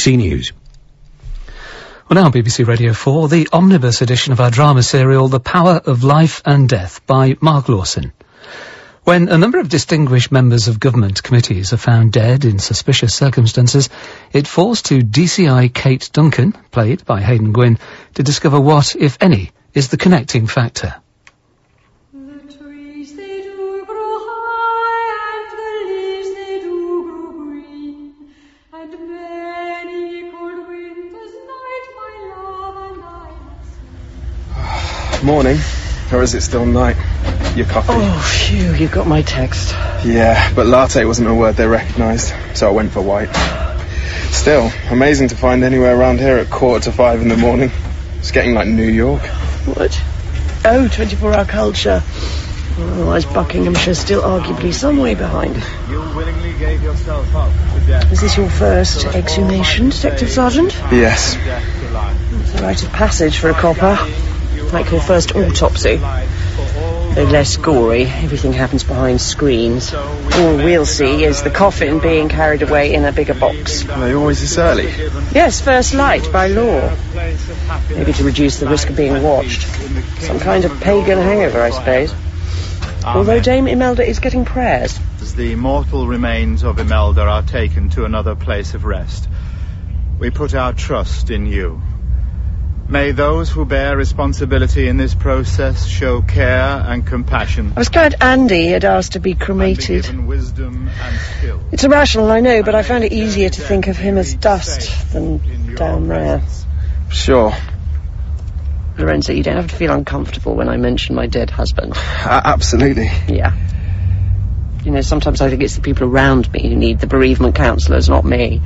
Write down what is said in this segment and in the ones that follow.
BBC News. Well now, BBC Radio 4, the omnibus edition of our drama serial, The Power of Life and Death by Mark Lawson. When a number of distinguished members of government committees are found dead in suspicious circumstances, it falls to DCI Kate Duncan, played by Haydn Gwynne, to discover what, if any, is the connecting factor. Morning. Or is it still night? Your coffee? Oh, phew, you got my text. Yeah, but latte wasn't a word they recognised, so I went for white. Still, amazing to find anywhere around here at quarter to five in the morning. It's getting like New York. What? Oh, 24 hour culture. Otherwise, Buckinghamshire still arguably some way behind. You willingly gave yourself up to death. Is this your first exhumation, Detective Sergeant? Yes. Death. It's a rite of passage for a copper. Like your first autopsy. Though less gory, everything happens behind screens. All we'll see is the coffin being carried away in a bigger box. Are they always this early? Yes, first light by law. Maybe to reduce the risk of being watched. Some kind of pagan hangover, I suppose. Although Dame Imelda is getting prayers. As the mortal remains of Imelda are taken to another place of rest, we put our trust in you. May those who bear responsibility in this process show care and compassion. I was glad Andy had asked to be and be cremated. given wisdom and skill. It's irrational, I know, but I found it easier to think of him as dust than down there. Sure. Lorenzo, you don't have to feel uncomfortable when I mention my dead husband. A- absolutely. Yeah. You know, sometimes I think it's the people around me who need the bereavement counsellors, not me.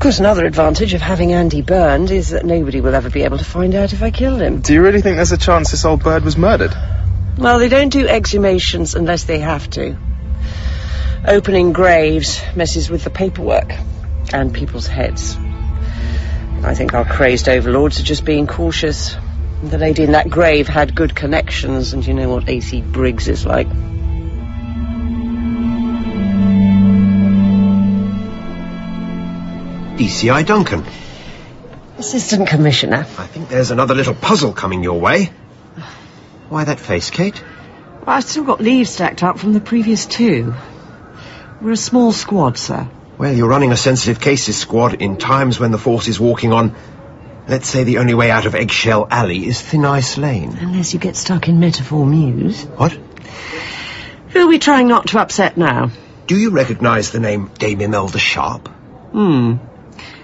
Of course, another advantage of having Andy burned is that nobody will ever be able to find out if I killed him. Do you really think there's a chance this old bird was murdered? Well, they don't do exhumations unless they have to. Opening graves messes with the paperwork and people's heads. I think our crazed overlords are just being cautious. The lady in that grave had good connections, and you know what AC Briggs is like. DCI Duncan. Assistant Commissioner. I think there's another little puzzle coming your way. Why that face, Kate? I've still got leaves stacked up from the previous two. We're a small squad, sir. Well, you're running a sensitive cases squad in times when the force is walking on, let's say the only way out of Eggshell Alley is Thin Ice Lane. Unless you get stuck in Metaphor Mews. What? Who are we trying not to upset now? Do you recognise the name Dame Imelda Sharp? Hmm.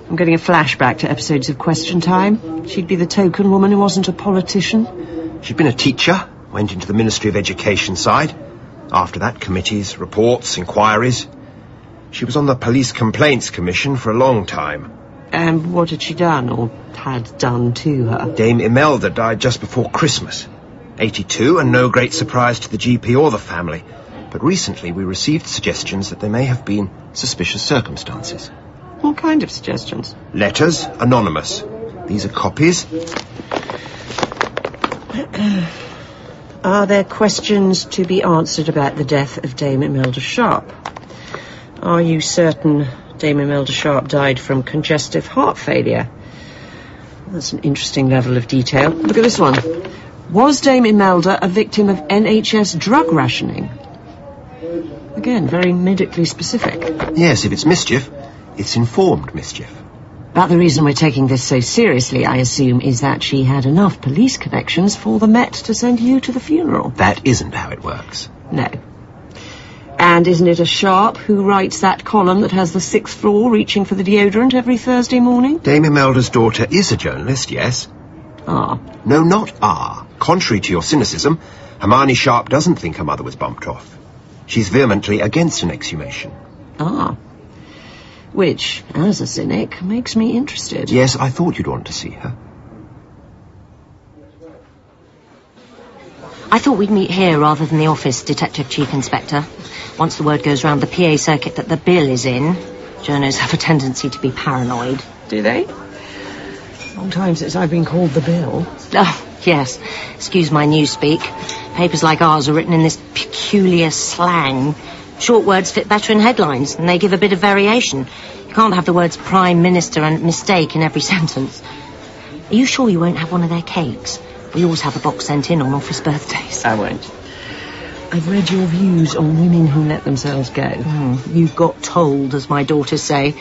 I'm getting a flashback to episodes of Question Time. She'd be the token woman who wasn't a politician. She'd been a teacher, went into the Ministry of Education side. After that, committees, reports, inquiries. She was on the Police Complaints Commission for a long time. And what had she done, or had done to her? Dame Imelda died just before Christmas. 82, and no great surprise to the GP or the family. But recently we received suggestions that there may have been suspicious circumstances. What kind of suggestions? Letters, anonymous. These are copies. Are there questions to be answered about the death of Dame Imelda Sharp? Are you certain Dame Imelda Sharp died from congestive heart failure? That's an interesting level of detail. Look at this one. Was Dame Imelda a victim of NHS drug rationing? Again, very medically specific. Yes, if it's mischief, it's informed mischief. But the reason we're taking this so seriously, I assume, is that she had enough police connections for the Met to send you to the funeral. That isn't how it works. No. And isn't it a Sharp who writes that column that has the sixth floor reaching for the deodorant every Thursday morning? Dame Imelda's daughter is a journalist, yes. Ah. No, not ah. Contrary to your cynicism, Hermione Sharp doesn't think her mother was bumped off. She's vehemently against an exhumation. Ah. Which, as a cynic, makes me interested. Yes, I thought you'd want to see her. I thought we'd meet here rather than the office, Detective Chief Inspector. Once the word goes round the PA circuit that the bill is in, journos have a tendency to be paranoid. Do they? Long time since I've been called the Bill. Oh, yes. Excuse my newspeak. Papers like ours are written in this peculiar slang. Short words fit better in headlines, and they give a bit of variation. You Can't have the words Prime Minister and mistake in every sentence. Are you sure you won't have one of their cakes? We always have a box sent in on office birthdays. I won't. I've read your views on women who let themselves go. Hmm. You got told, as my daughters say.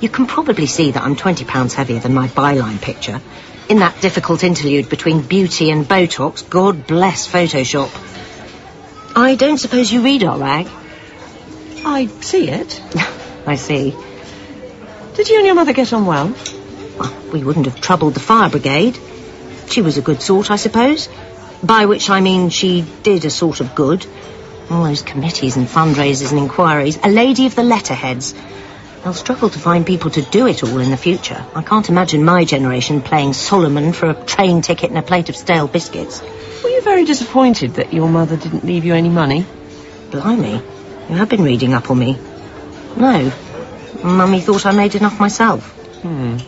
You can probably see that I'm 20 pounds heavier than my byline picture. In that difficult interlude between beauty and Botox, God bless Photoshop. I don't suppose you read our rag? I see it. I see. Did you and your mother get on well? Well, we wouldn't have troubled the fire brigade. She was a good sort, I suppose. By which I mean she did a sort of good. All those committees and fundraisers and inquiries. A lady of the letterheads. They'll struggle to find people to do it all in the future. I can't imagine my generation playing Solomon for a train ticket and a plate of stale biscuits. You very disappointed that your mother didn't leave you any money? Blimey, you have been reading up on me. No. Mummy thought I made enough myself. Hmm.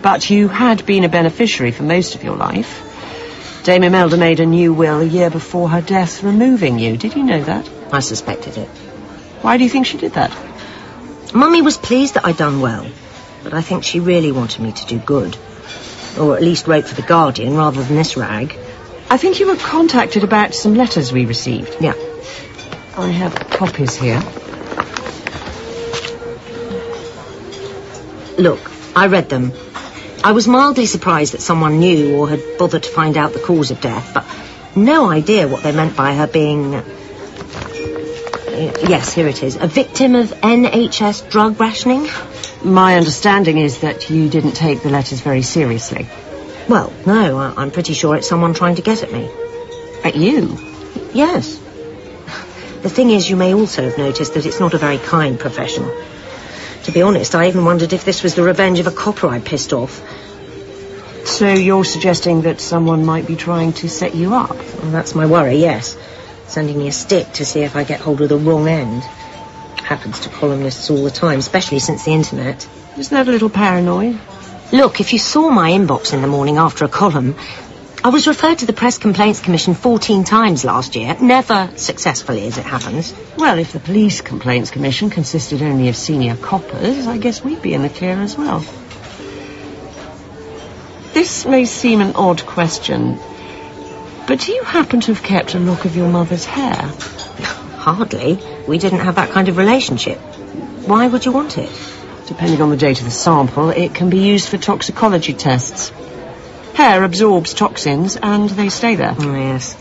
But you had been a beneficiary for most of your life. Dame Imelda made a new will a year before her death, removing you. Did you know that? I suspected it. Why do you think she did that? Mummy was pleased that I'd done well, but I think she really wanted me to do good. Or at least wrote for The Guardian rather than this rag. I think you were contacted about some letters we received. Yeah. I have copies here. Look, I read them. I was mildly surprised that someone knew or had bothered to find out the cause of death, but no idea what they meant by her being. uh, Yes, here it is. A victim of NHS drug rationing? My understanding is that you didn't take the letters very seriously. Well, no, I- I'm pretty sure it's someone trying to get at me. At you? Yes. The thing is, you may also have noticed that it's not a very kind profession. To be honest, I even wondered if this was the revenge of a copper I pissed off. So you're suggesting that someone might be trying to set you up? Well, that's my worry, yes. Sending me a stick to see if I get hold of the wrong end. Happens to columnists all the time, especially since the internet. Isn't that a little paranoid? Look, if you saw my inbox in the morning after a column, I was referred to the Press Complaints Commission 14 times last year, never successfully as it happens. Well, if the Police Complaints Commission consisted only of senior coppers, I guess we'd be in the clear as well. This may seem an odd question, but do you happen to have kept a lock of your mother's hair? Hardly. We didn't have that kind of relationship. Why would you want it? Depending on the date of the sample, it can be used for toxicology tests. Hair absorbs toxins and they stay there. Oh, yes.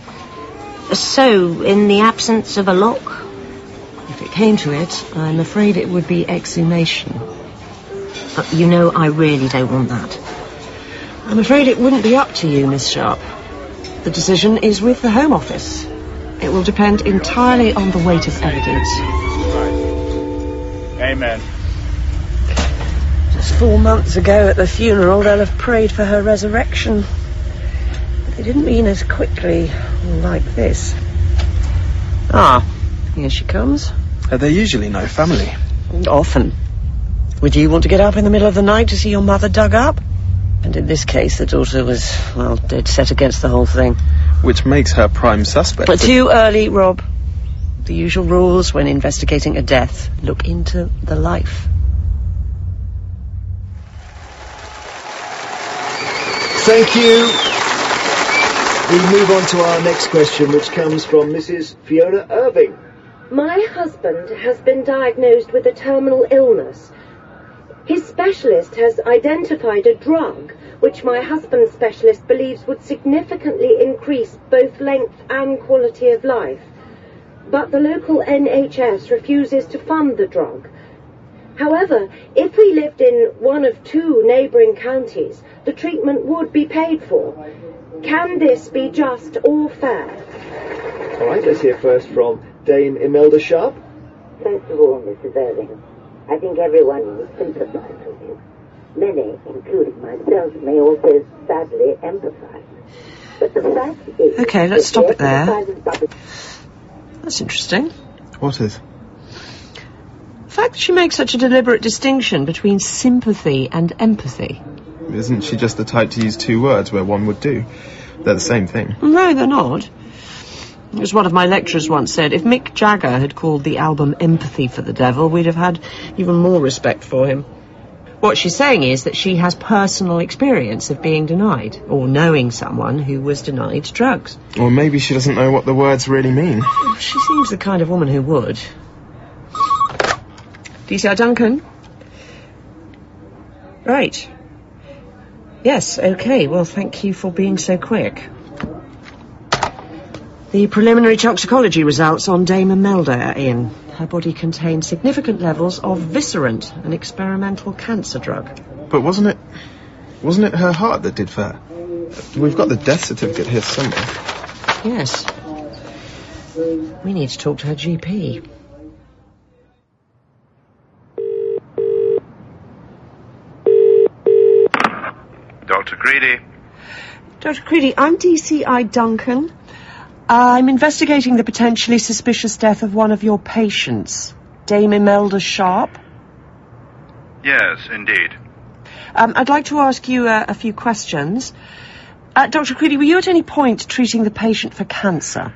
So, in the absence of a lock? If it came to it, I'm afraid it would be exhumation. Uh, you know, I really don't want that. I'm afraid it wouldn't be up to you, Miss Sharp. The decision is with the Home Office. It will depend entirely on the weight of evidence. Amen. Four months ago at the funeral, they'll have prayed for her resurrection. But they didn't mean as quickly like this. Ah, here she comes. Are they usually no family? Often. Would you want to get up in the middle of the night to see your mother dug up? And in this case, the daughter was, well, dead set against the whole thing. Which makes her prime suspect. But too early, Rob. The usual rules when investigating a death. Look into the life. Thank you. We move on to our next question, which comes from Mrs. Fiona Irving. My husband has been diagnosed with a terminal illness. His specialist has identified a drug which my husband's specialist believes would significantly increase both length and quality of life. But the local NHS refuses to fund the drug. However, if we lived in one of two neighbouring counties, the treatment would be paid for. Can this be just or fair? All right, let's hear first from Dame Imelda Sharp. First of all, Mrs. Irving, I think everyone will sympathize with you. Many, including myself, may also sadly empathize. But the fact is... Okay, let's stop it there. exercise of public- That's interesting. What is? The fact that she makes such a deliberate distinction between sympathy and empathy. Isn't she just the type to use two words where one would do? They're the same thing. No, they're not. As one of my lecturers once said, if Mick Jagger had called the album Empathy for the Devil, we'd have had even more respect for him. What she's saying is that she has personal experience of being denied, or knowing someone who was denied drugs. Or maybe she doesn't know what the words really mean. She seems the kind of woman who would. DCI Duncan? Right. Yes, okay. Well, thank you for being so quick. The preliminary toxicology results on Dame Imelda are in. Her body contained significant levels of Viscerant, an experimental cancer drug. But wasn't it... Wasn't it her heart that did that? We've got the death certificate here somewhere. Yes. We need to talk to her GP. Dr. Greedy. Dr. Creedy, I'm DCI Duncan. I'm investigating the potentially suspicious death of one of your patients, Dame Imelda Sharp. Yes, indeed. Um, I'd like to ask you uh, a few questions. Uh, Dr. Creedy, were you at any point treating the patient for cancer?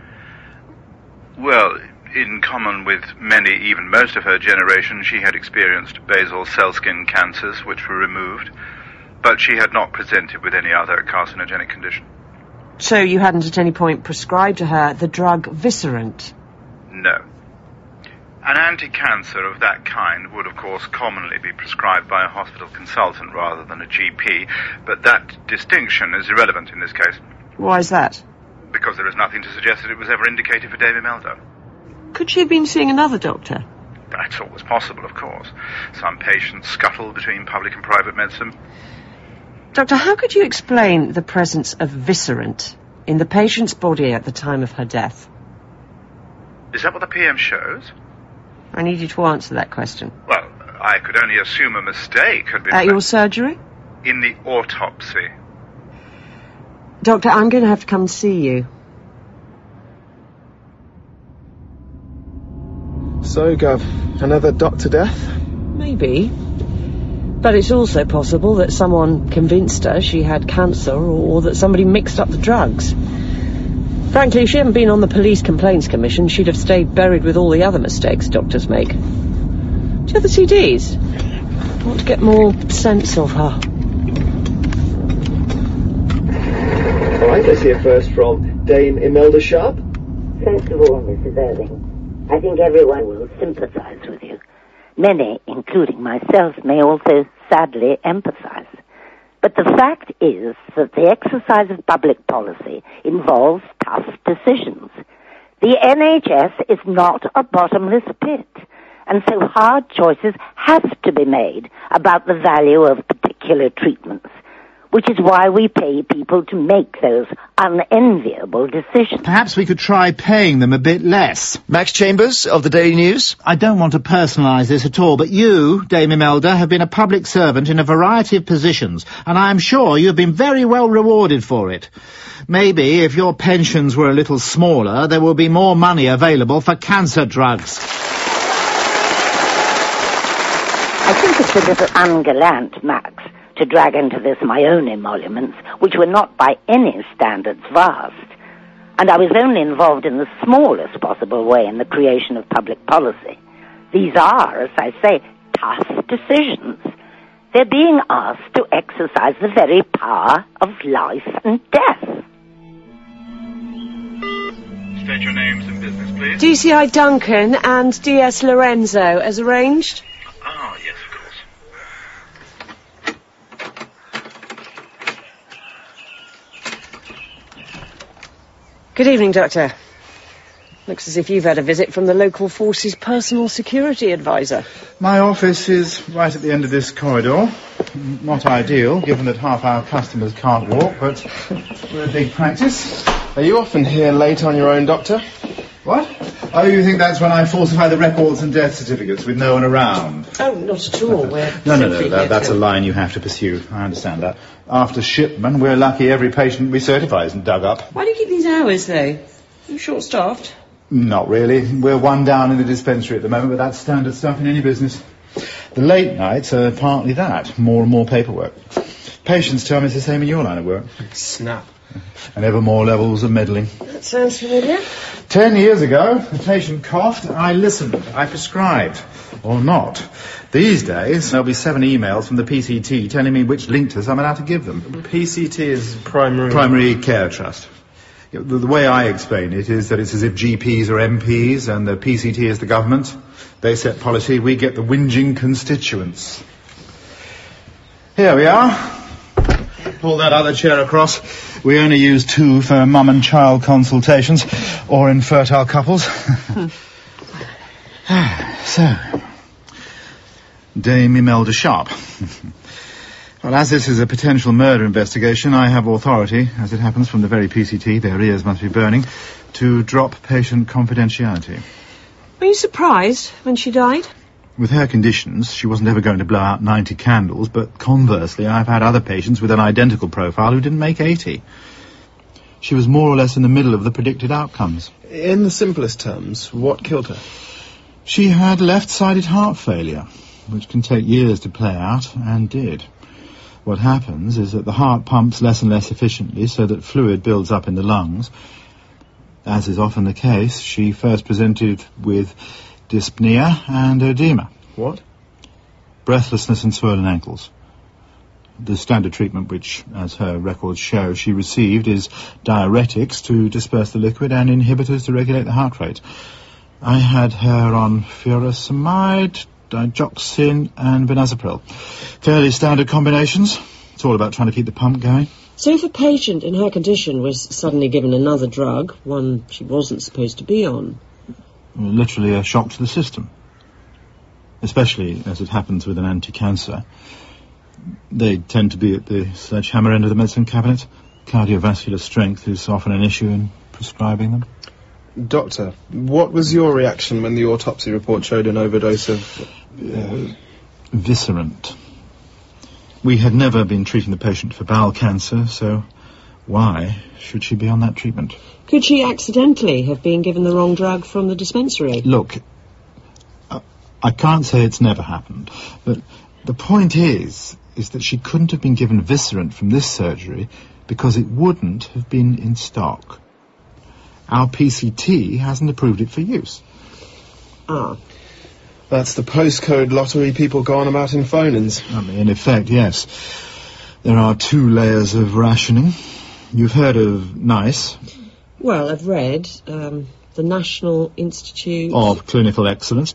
Well, in common with many, even most of her generation, she had experienced basal cell skin cancers, which were removed, but she had not presented with any other carcinogenic condition. So you hadn't at any point prescribed to her the drug Viscerant? No. An anti-cancer of that kind would, of course, commonly be prescribed by a hospital consultant rather than a GP, but that distinction is irrelevant in this case, Why is that? because there is nothing to suggest that it was ever indicated for Dame Imelda. Could she have been seeing another doctor? That's always possible, of course. Some patients scuttle between public and private medicine. Doctor, how could you explain the presence of Viscerant in the patient's body at the time of her death? Is that what the PM shows? I need you to answer that question. Well, I could only assume a mistake had been At your surgery? in the autopsy. Doctor, I'm going to have to come and see you. So, Gov, another doctor death? Maybe. But it's also possible that someone convinced her she had cancer or that somebody mixed up the drugs. Frankly, if she hadn't been on the Police Complaints Commission, she'd have stayed buried with all the other mistakes doctors make. Do you have the CDs? I want to get more sense of her. All right, let's hear first from Dame Imelda Sharp. First of all, Mrs. Irving, I think everyone will sympathize with you. Many, including myself, may also sadly emphasize. But the fact is that the exercise of public policy involves tough decisions. The NHS is not a bottomless pit, and so hard choices have to be made about the value of particular treatments, which is why we pay people to make those unenviable decisions. Perhaps we could try paying them a bit less. Max Chambers of the Daily News. I don't want to personalise this at all, but you, Dame Imelda, have been a public servant in a variety of positions, and I am sure you have been very well rewarded for it. Maybe if your pensions were a little smaller, there will be more money available for cancer drugs. I think it's a little ungallant, Max, to drag into this my own emoluments, which were not by any standards vast. And I was only involved in the smallest possible way in the creation of public policy. These are, as I say, tough decisions. They're being asked to exercise the very power of life and death. State your names and business, please. DCI Duncan and DS Lorenzo, as arranged. Oh, yes, Good evening, Doctor. Looks as if you've had a visit from the local force's personal security advisor. My office is right at the end of this corridor. Not ideal, given that half our customers can't walk, but we're a big practice. Are you often here late on your own, Doctor? What? Oh, you think that's when I falsify the records and death certificates with no one around? Oh, not at all. We're No, no, no, simply that, that's to- a line you have to pursue. I understand that. After Shipman, we're lucky every patient we certify isn't dug up. Why do you keep these hours, though? You short-staffed? Not really. We're one down in the dispensary at the moment, but that's standard stuff in any business. The late nights are partly that, more and more paperwork. Patients tell me it's the same in your line of work. Snap. And ever more levels of meddling. That sounds familiar. Ten years ago, the patient coughed, I listened, I prescribed, or not. These days, there'll be seven emails from the PCT telling me which linctus I'm allowed to give them. PCT is primary. Primary Care Trust. The, the way I explain it is that it's as if GPs are MPs and the PCT is the government. They set policy, we get the whinging constituents. Here we are. Pull that other chair across. We only use two for mum and child consultations, or infertile couples. so, Dame Imelda Sharp. well, as this is a potential murder investigation, I have authority, as it happens from the very PCT, their ears must be burning, to drop patient confidentiality. Were you surprised when she died? With her conditions, she wasn't ever going to blow out 90 candles, but conversely, I've had other patients with an identical profile who didn't make 80. She was more or less in the middle of the predicted outcomes. In the simplest terms, what killed her? She had left-sided heart failure, which can take years to play out, and did. What happens is that the heart pumps less and less efficiently so that fluid builds up in the lungs. As is often the case, she first presented with dyspnea and edema. What? Breathlessness and swollen ankles. The standard treatment which, as her records show, she received is diuretics to disperse the liquid and inhibitors to regulate the heart rate. I had her on furosemide, digoxin and benazepril. Fairly standard combinations. It's all about trying to keep the pump going. So if a patient in her condition was suddenly given another drug, one she wasn't supposed to be on, Literally a shock to the system. Especially as it happens with an anti-cancer. They tend to be at the sledgehammer end of the medicine cabinet. Cardiovascular strength is often an issue in prescribing them. Doctor, what was your reaction when the autopsy report showed an overdose of... Uh, viscerant. We had never been treating the patient for bowel cancer, so why should she be on that treatment? could she accidentally have been given the wrong drug from the dispensary? Look, I, I can't say it's never happened, but the point is, is that she couldn't have been given viscerant from this surgery because it wouldn't have been in stock. Our PCT hasn't approved it for use. Ah. That's the postcode lottery people go on about in phone-ins. I mean, in effect, yes. There are two layers of rationing. You've heard of NICE, Well, I've read um, the National Institute of Clinical Excellence.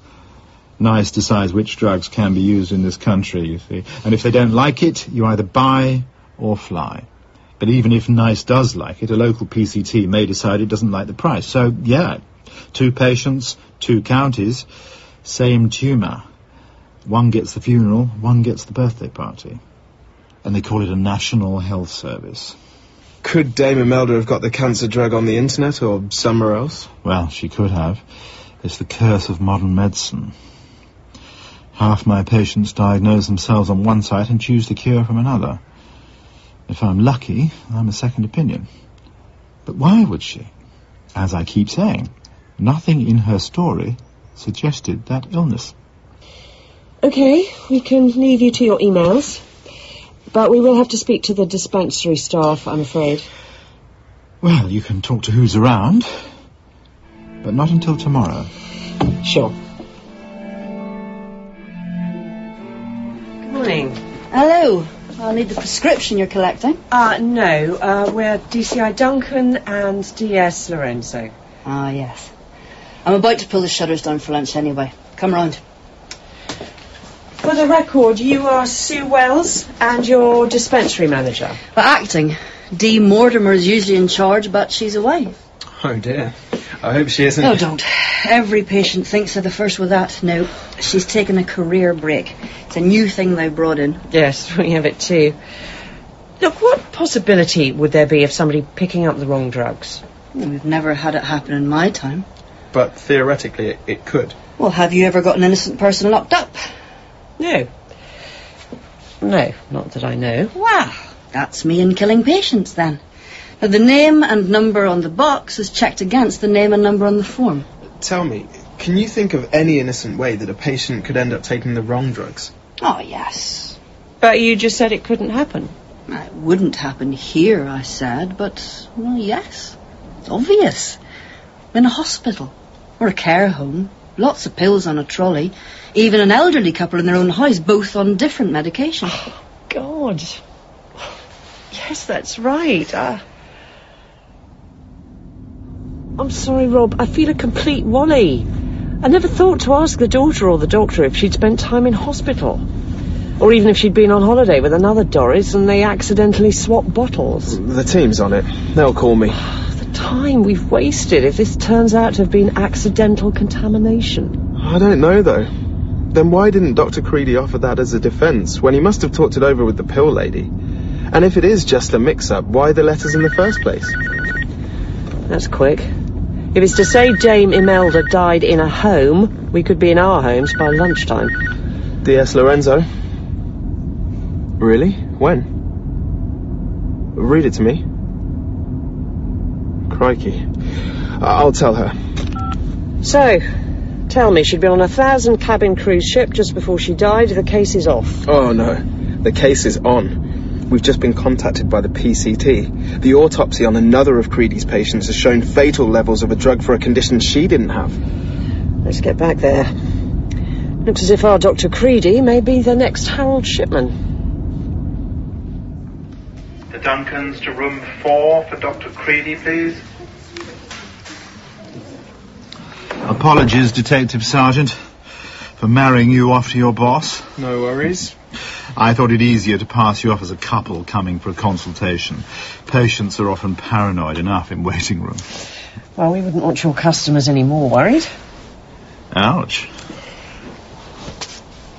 NICE decides which drugs can be used in this country, you see. And if they don't like it, you either buy or fly. But even if NICE does like it, a local PCT may decide it doesn't like the price. So, yeah, two patients, two counties, same tumour. One gets the funeral, one gets the birthday party. And they call it a national health service. Could Dame Imelda have got the cancer drug on the internet or somewhere else? Well, she could have. It's the curse of modern medicine. Half my patients diagnose themselves on one site and choose the cure from another. If I'm lucky, I'm a second opinion. But why would she? As I keep saying, nothing in her story suggested that illness. Okay, we can leave you to your emails. But we will have to speak to the dispensary staff, I'm afraid. Well, you can talk to who's around, but not until tomorrow. Sure. Good morning. Hello. I'll need the prescription you're collecting. Uh, no, uh, we're DCI Duncan and DS Lorenzo. Ah, yes. I'm about to pull the shutters down for lunch anyway. Come round. For the record, you are Sue Wells and your dispensary manager. But acting. Dee Mortimer is usually in charge, but she's away. Oh dear. I hope she isn't. Oh, don't. Every patient thinks they're the first with that. No, she's taken a career break. It's a new thing they brought in. Yes, we have it too. Look, what possibility would there be of somebody picking up the wrong drugs? We've never had it happen in my time. But theoretically, it, it could. Well, have you ever got an innocent person locked up? No. No, not that I know. Wow, that's me in killing patients then. Now, the name and number on the box is checked against the name and number on the form. Tell me, can you think of any innocent way that a patient could end up taking the wrong drugs? Oh, yes. But you just said it couldn't happen. It wouldn't happen here, I said, but, well, yes. It's obvious. In a hospital. Or a care home. Lots of pills on a trolley. Even an elderly couple in their own house, both on different medication. God. Yes, that's right. Uh, I'm sorry, Rob. I feel a complete wally. I never thought to ask the daughter or the doctor if she'd spent time in hospital. Or even if she'd been on holiday with another Doris and they accidentally swapped bottles. The team's on it. They'll call me. Time we've wasted if this turns out to have been accidental contamination. I don't know, though. Then why didn't Dr. Creedy offer that as a defence when he must have talked it over with the pill lady? And if it is just a mix-up, why the letters in the first place? That's quick. If it's to say Dame Imelda died in a home, we could be in our homes by lunchtime. D.S. Lorenzo? Really? When? Read it to me. Crikey. I- I'll tell her. So, tell me, she'd been on a thousand cabin cruise ship just before she died. The case is off. Oh no, the case is on. We've just been contacted by the PCT. The autopsy on another of Creedy's patients has shown fatal levels of a drug for a condition she didn't have. Let's get back there. Looks as if our Dr. Creedy may be the next Harold Shipman. The Duncans to room four for Dr. Creedy, please. Apologies, Detective Sergeant, for marrying you off to your boss. No worries. I thought it easier to pass you off as a couple coming for a consultation. Patients are often paranoid enough in waiting room. Well, we wouldn't want your customers any more worried. Ouch.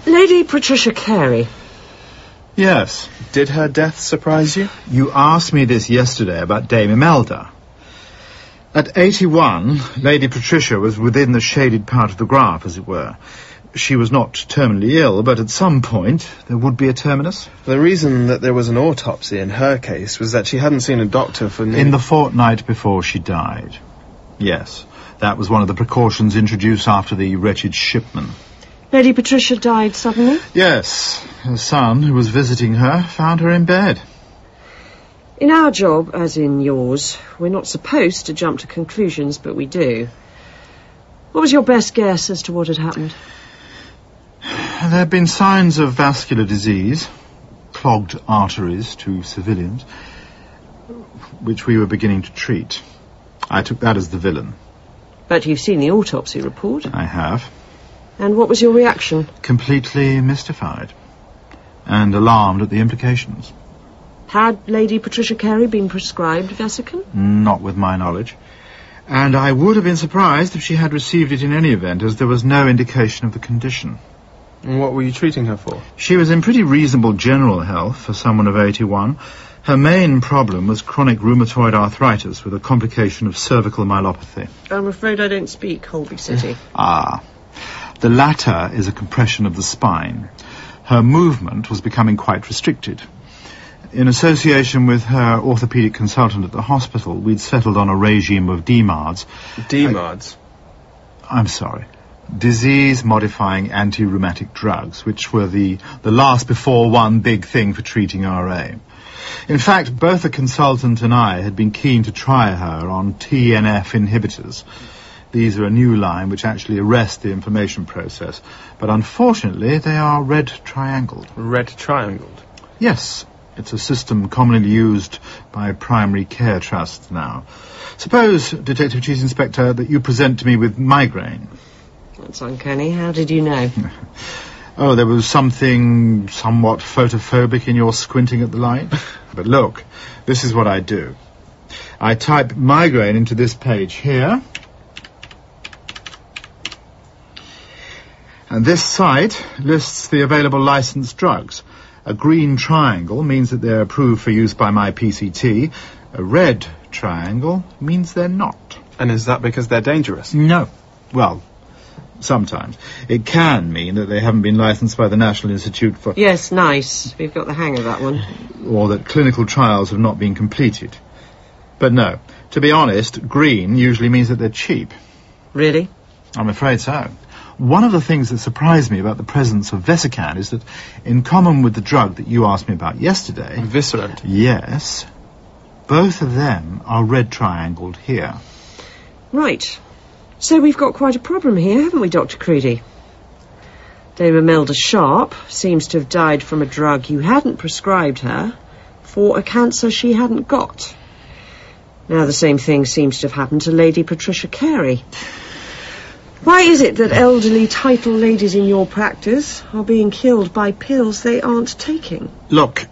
Lady Patricia Carey. Yes. Did her death surprise you? You asked me this yesterday about Dame Imelda. At 81, Lady Patricia was within the shaded part of the graph, as it were. She was not terminally ill, but at some point there would be a terminus. The reason that there was an autopsy in her case was that she hadn't seen a doctor for nearly... In the fortnight before she died. Yes, that was one of the precautions introduced after the wretched shipman. Lady Patricia died suddenly? Yes, her son, who was visiting her, found her in bed. In our job, as in yours, we're not supposed to jump to conclusions, but we do. What was your best guess as to what had happened? There had been signs of vascular disease, clogged arteries to civilians, which we were beginning to treat. I took that as the villain. But you've seen the autopsy report. I have. And what was your reaction? Completely mystified. And alarmed at the implications. Had Lady Patricia Carey been prescribed Vesican? Not with my knowledge. And I would have been surprised if she had received it in any event, as there was no indication of the condition. And what were you treating her for? She was in pretty reasonable general health for someone of 81. Her main problem was chronic rheumatoid arthritis with a complication of cervical myelopathy. I'm afraid I don't speak Holby City. Ah. The latter is a compression of the spine. Her movement was becoming quite restricted. In association with her orthopedic consultant at the hospital, we'd settled on a regime of DMARDs. DMARDs? I, I'm sorry. Disease-modifying anti-rheumatic drugs, which were the, the last before one big thing for treating RA. In fact, both the consultant and I had been keen to try her on TNF inhibitors. These are a new line which actually arrest the inflammation process, but unfortunately they are red triangled. Red triangled? Yes, it's a system commonly used by primary care trusts now. Suppose, Detective Chief Inspector, that you present to me with migraine. That's uncanny. How did you know? Oh, there was something somewhat photophobic in your squinting at the light. but look, this is what I do. I type migraine into this page here. And this site lists the available licensed drugs. A green triangle means that they're approved for use by my PCT. A red triangle means they're not. And is that because they're dangerous? No. Well, sometimes. It can mean that they haven't been licensed by the National Institute for... Yes, nice. We've got the hang of that one. Or that clinical trials have not been completed. But no. To be honest, green usually means that they're cheap. Really? I'm afraid so. One of the things that surprised me about the presence of Vesican is that, in common with the drug that you asked me about yesterday... Viscerant? Yes. Both of them are red triangled here. Right. So we've got quite a problem here, haven't we, Dr. Creedy? Dame Imelda Sharp seems to have died from a drug you hadn't prescribed her for a cancer she hadn't got. Now the same thing seems to have happened to Lady Patricia Carey. Why is it that elderly title ladies in your practice are being killed by pills they aren't taking? Look,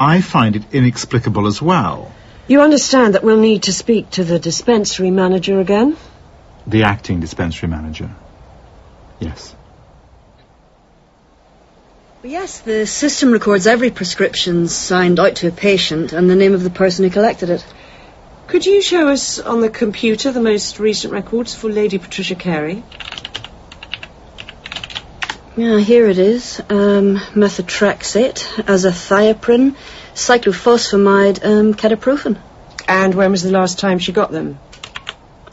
I find it inexplicable as well. You understand that we'll need to speak to the dispensary manager again? The acting dispensary manager. Yes. Yes, the system records every prescription signed out to a patient and the name of the person who collected it. Could you show us on the computer the most recent records for Lady Patricia Carey? Yeah, here it is. Um, methotrexate, azathioprine, cyclophosphamide, um, ketoprofen. And when was the last time she got them?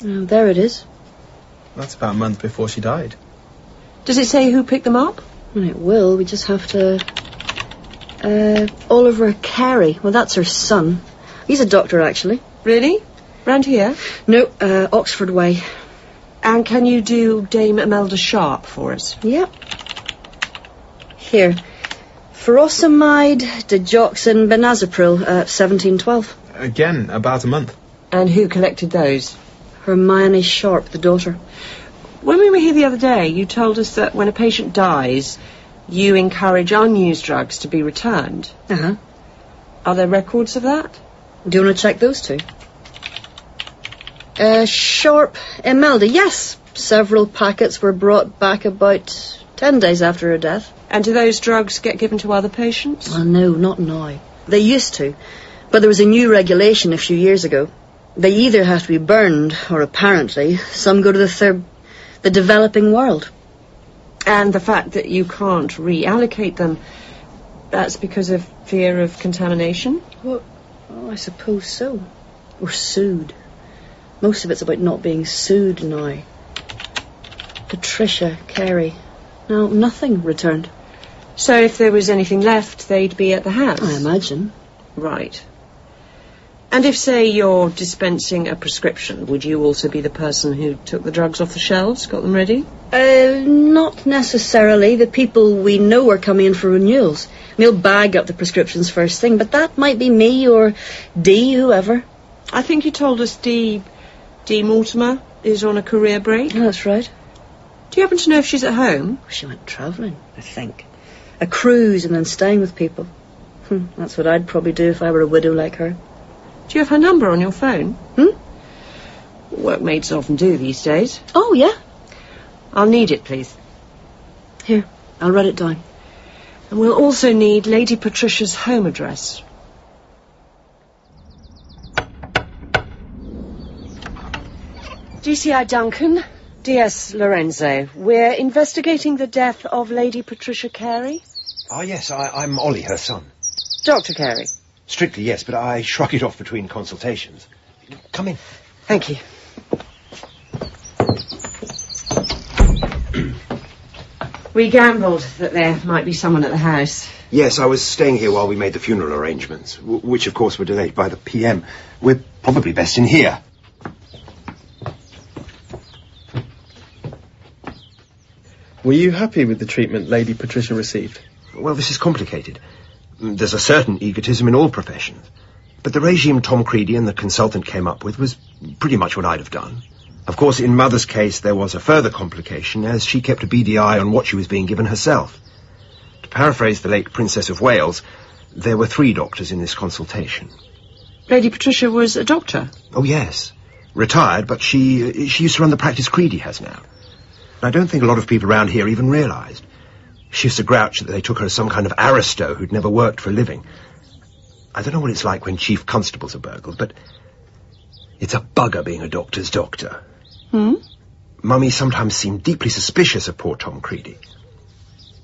Oh, there it is. That's about a month before she died. Does it say who picked them up? Well, it will. We just have to. Uh, Oliver Carey. Well, that's her son. He's a doctor, actually. Really? Round here? No, uh, Oxford Way. And can you do Dame Imelda Sharp for us? Yep. Here. Furosemide, digoxin, benazepril, uh, 1712. Again, about a month. And who collected those? Hermione Sharp, the daughter. When we were here the other day, you told us that when a patient dies, you encourage unused drugs to be returned. Uh huh. Are there records of that? Do you want to check those two? Uh, Sharp, Imelda, yes. Several packets were brought back about ten days after her death. And do those drugs get given to other patients? Oh, no, not now. They used to. But there was a new regulation a few years ago. They either have to be burned, or apparently, some go to the third, the developing world. And the fact that you can't reallocate them, that's because of fear of contamination? Well, oh, I suppose so. Or sued. Most of it's about not being sued now. Patricia Carey. No, nothing returned. So if there was anything left, they'd be at the house? I imagine. Right. And if, say, you're dispensing a prescription, would you also be the person who took the drugs off the shelves, got them ready? Uh, not necessarily. The people we know are coming in for renewals. We'll bag up the prescriptions first thing, but that might be me or Dee, whoever. I think you told us Dee, Dee Mortimer is on a career break. That's right. Do you happen to know if she's at home? She went travelling, I think. A cruise and then staying with people. Hmm, that's what I'd probably do if I were a widow like her. Do you have her number on your phone? Hmm? Workmates often do these days. Oh, yeah. I'll need it, please. Here, I'll write it down. And we'll also need Lady Patricia's home address. DCI Duncan, DS Lorenzo. We're investigating the death of Lady Patricia Carey. Ah, yes, I, I'm Ollie, her son. Dr. Carey. Strictly, yes, but I shrug it off between consultations. Come in. Thank you. we gambled that there might be someone at the house. Yes, I was staying here while we made the funeral arrangements, w- which of course were delayed by the PM. We're probably best in here. Were you happy with the treatment Lady Patricia received? Well, this is complicated. There's a certain egotism in all professions. But the regime Tom Creedy and the consultant came up with was pretty much what I'd have done. Of course, in Mother's case, there was a further complication, as she kept a beady eye on what she was being given herself. To paraphrase the late Princess of Wales, there were three doctors in this consultation. Lady Patricia was a doctor. Oh, yes. Retired, but she, she used to run the practice Creedy has now. And I don't think a lot of people around here even realised. She used to grouch that they took her as some kind of aristo who'd never worked for a living. I don't know what it's like when chief constables are burgled, but it's a bugger being a doctor's doctor. Hmm? Mummy sometimes seemed deeply suspicious of poor Tom Creedy.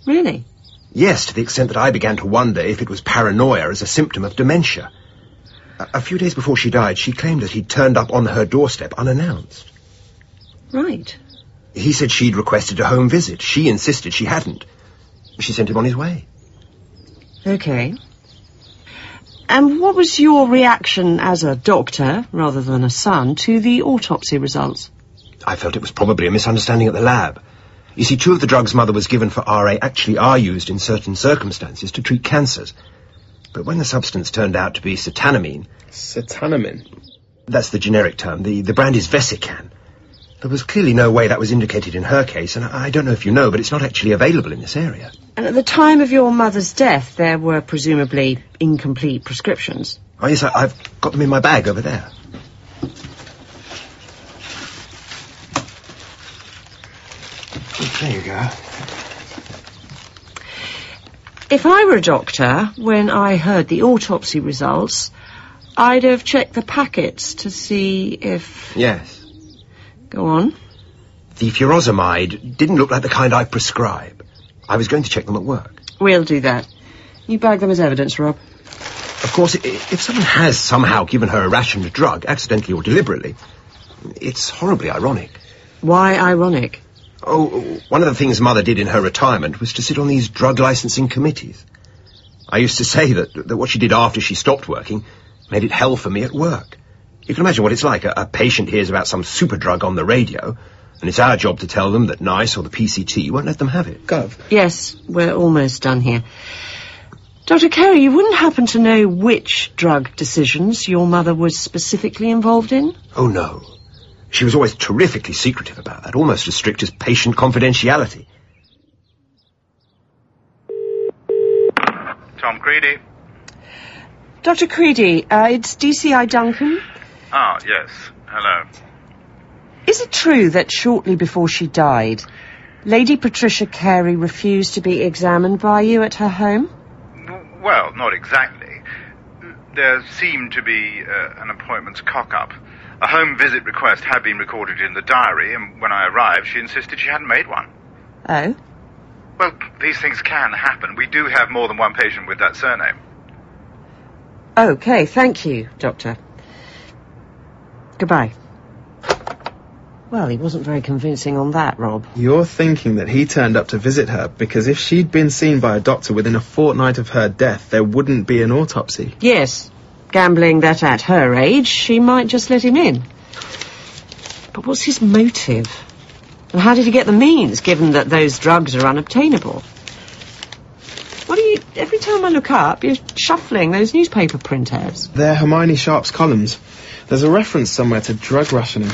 Really? Yes, to the extent that I began to wonder if it was paranoia as a symptom of dementia. A, a few days before she died, she claimed that he'd turned up on her doorstep unannounced. Right. He said she'd requested a home visit. She insisted she hadn't. She sent him on his way. Okay. And what was your reaction as a doctor, rather than a son, to the autopsy results? I felt it was probably a misunderstanding at the lab. You see, two of the drugs Mother was given for RA actually are used in certain circumstances to treat cancers. But when the substance turned out to be cetanamine... Cetanamine? That's the generic term. The, the brand is Vesican. There was clearly no way that was indicated in her case, and I don't know if you know, but it's not actually available in this area. And at the time of your mother's death, there were presumably incomplete prescriptions. Oh, yes, I, I've got them in my bag over there. There you go. If I were a doctor, when I heard the autopsy results, I'd have checked the packets to see if... Yes. Go on. The furosemide didn't look like the kind I prescribe. I was going to check them at work. We'll do that. You bag them as evidence, Rob. Of course, if someone has somehow given her a rationed drug, accidentally or deliberately, it's horribly ironic. Why ironic? Oh, one of the things Mother did in her retirement was to sit on these drug licensing committees. I used to say that, that what she did after she stopped working made it hell for me at work. You can imagine what it's like. A, a patient hears about some super drug on the radio, and it's our job to tell them that NICE or the PCT won't let them have it. Gov. Yes, we're almost done here. Dr. Carey, you wouldn't happen to know which drug decisions your mother was specifically involved in? Oh, no. She was always terrifically secretive about that, almost as strict as patient confidentiality. Tom Creedy. Dr. Creedy, uh, it's DCI Duncan. Ah, yes. Hello. Is it true that shortly before she died, Lady Patricia Carey refused to be examined by you at her home? Well, not exactly. There seemed to be uh, an appointments cock-up. A home visit request had been recorded in the diary, and when I arrived, she insisted she hadn't made one. Oh? Well, these things can happen. We do have more than one patient with that surname. Okay, thank you, Doctor. Goodbye. Well, he wasn't very convincing on that, Rob. You're thinking that he turned up to visit her because if she'd been seen by a doctor within a fortnight of her death, there wouldn't be an autopsy. Yes, gambling that at her age, she might just let him in. But what's his motive? And how did he get the means, given that those drugs are unobtainable? What are you... Every time I look up, you're shuffling those newspaper printouts. They're Hermione Sharp's columns. There's a reference somewhere to drug rationing.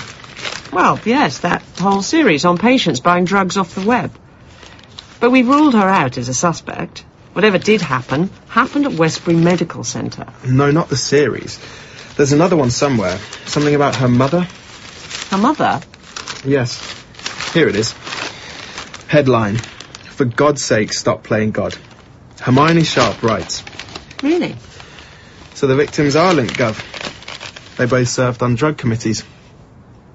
Well, yes, that whole series on patients buying drugs off the web. But we've ruled her out as a suspect. Whatever did happen, happened at Westbury Medical Centre. No, not the series. There's another one somewhere. Something about her mother. Her mother? Yes. Here it is. Headline. For God's sake, stop playing God. Hermione Sharp writes. Really? So the victims are linked, Gov. They both served on drug committees.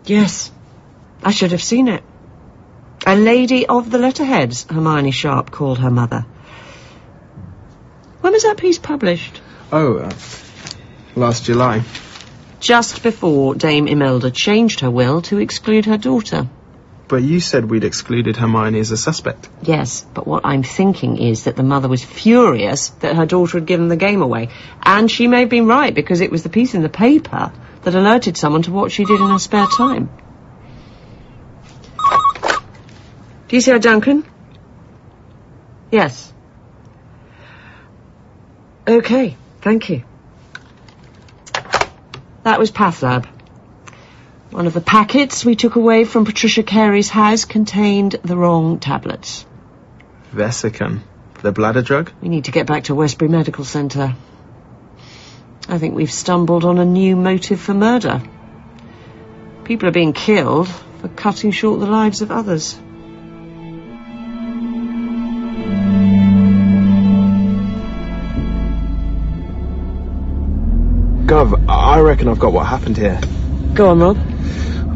Yes. I should have seen it. A lady of the letterheads, Hermione Sharp called her mother. When was that piece published? Oh, uh, last July. Just before Dame Imelda changed her will to exclude her daughter. But you said we'd excluded Hermione as a suspect. Yes, but what I'm thinking is that the mother was furious that her daughter had given the game away. And she may have been right because it was the piece in the paper that alerted someone to what she did in her spare time. Do you see her, Duncan? Yes. Okay, thank you. That was PathLab. One of the packets we took away from Patricia Carey's house contained the wrong tablets. Vesican. The bladder drug? We need to get back to Westbury Medical Centre. I think we've stumbled on a new motive for murder. People are being killed for cutting short the lives of others. Gov, I reckon I've got what happened here. Go on, Rob.